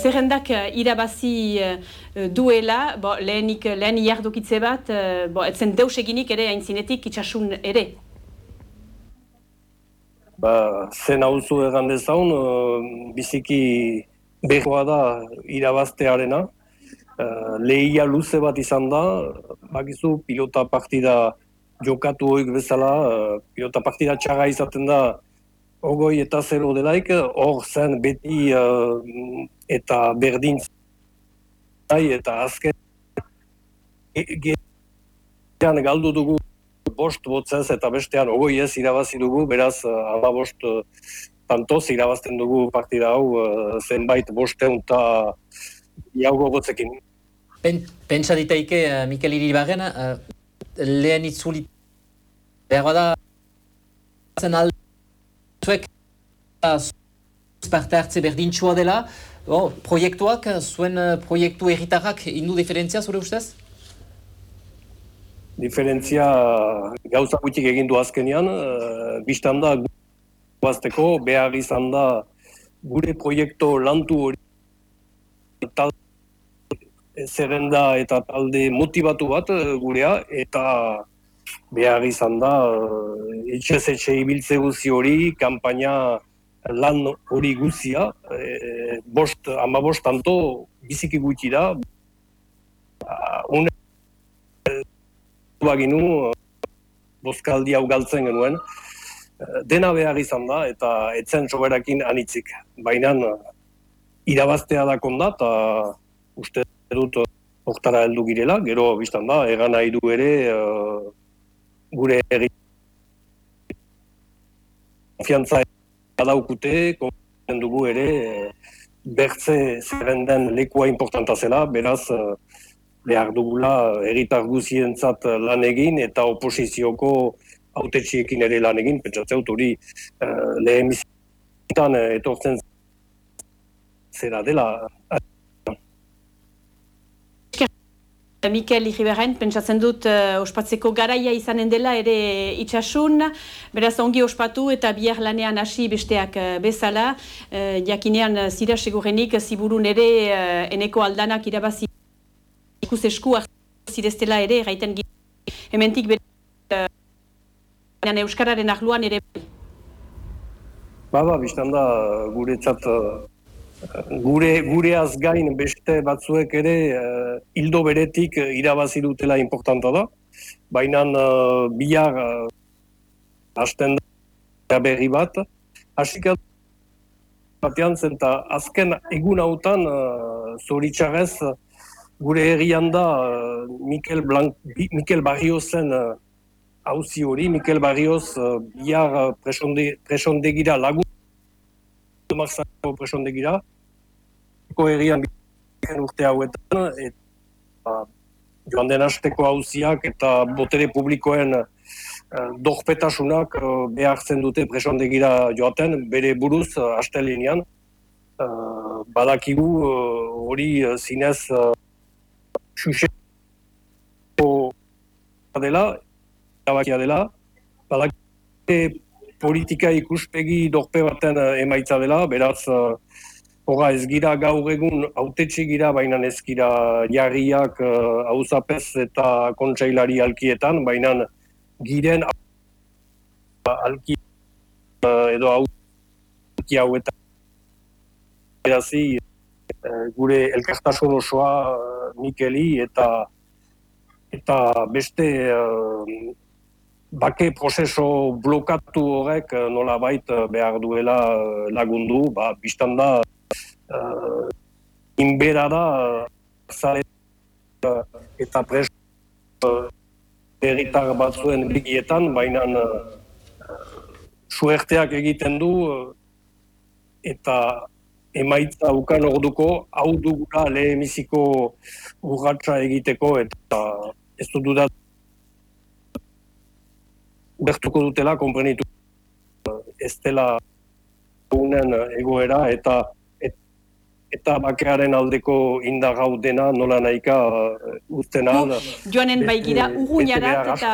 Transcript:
Zerrendak irabazi duela, bo, lehenik, lehen iardokitze bat, bo, etzen deus eginik ere aintzinetik itxasun ere? Ba, zen hau zu egan dezaun, biziki behoa da irabaztearena. Uh, lehia luze bat izan da, bakizu pilota partida jokatu hoik bezala, pilota partida txaga izaten da ogoi eta zero delaik, hor zen beti uh, eta berdin eta azken gehan galdu dugu bost botzez eta bestean ogoi ez irabazi dugu, beraz ala bost uh, tantoz irabazten dugu partida hau uh, zenbait bosteun eta jaugo gotzekin. Pen, pentsa diteike, uh, Mikel Iribarren, uh, lehen itzuli behar da zen alde zuek parte hartze berdintxua dela, oh, proiektuak, zuen eh, proiektu erritarrak indu diferentzia zure ustez? Diferentzia gauza gutxik egin du azkenean, uh, biztan da guazteko, behar izan da gure proiektu lantu hori talde zerrenda eta talde motivatu bat gurea, eta behar izan da, etxez etxe ibiltze guzi hori, kampaina lan hori guzia, e, bost, ama bost tanto, biziki gutxi da, une, baginu, boskaldi hau galtzen genuen, dena behar izan da, eta etzen soberakin anitzik. Baina, irabaztea da konda, eta uste dut, oktara heldu girela, gero biztan da, egan nahi du ere, gure egi konfiantza daukute, konfiantzen dugu ere bertze zerrenden lekua importanta zela, beraz behar dugula egitar guzientzat lan egin eta oposizioko autetxiekin ere lan egin, pentsatzea hori uh, lehen bizitan etortzen zera dela Mikel Iriberren, pentsatzen dut uh, ospatzeko garaia izanen dela ere itxasun, beraz ongi ospatu eta bihar lanean hasi besteak uh, bezala, uh, jakinean uh, zira segurenik ziburun ere uh, eneko aldanak irabazi ikus esku zireztela ere, gaiten hementik bere uh, Euskararen ahluan ere. Baba, biztan da guretzat gure gure gain beste batzuek ere uh, hildo beretik uh, irabazi dutela importanta da. Baina uh, bihar uh, hasten da berri bat. Hasika batean zen eta azken egun hautan uh, zoritxarrez gure herrian da Mikel, Blanc, Mikel Barriozen hauzi uh, hori. Mikel Barrioz uh, bihar presonde, presondegira lagun marzako presondegira. Eko egian urte hauetan, eta joan den hasteko hauziak eta botere publikoen uh, dorpetasunak uh, behartzen dute presondegira joaten, bere buruz uh, hastelinean. Uh, badakigu hori uh, zinez uh, dela, dela, badakigu politika ikuspegi dorpe baten emaitza dela, beraz, uh, Hora ez gira gaur egun autetxe gira, baina ez gira jarriak uh, eta kontsailari alkietan, baina giren alki edo alki hauetan. Erazi uh, gure elkartasun osoa Mikeli eta eta beste uh, bake prozeso blokatu horrek nola bait behar duela lagundu, ba, biztan da uh, inbera da zare uh, eta preso uh, batzuen bigietan, baina uh, suerteak egiten du eta emaitza ukan orduko hau dugula lehemiziko urratxa egiteko eta ez dut dudat bertuko dutela komprenitu ez dela egoera eta eta bakearen aldeko indagau dena nola nahika uh, Joanen baigira, urguñarat eta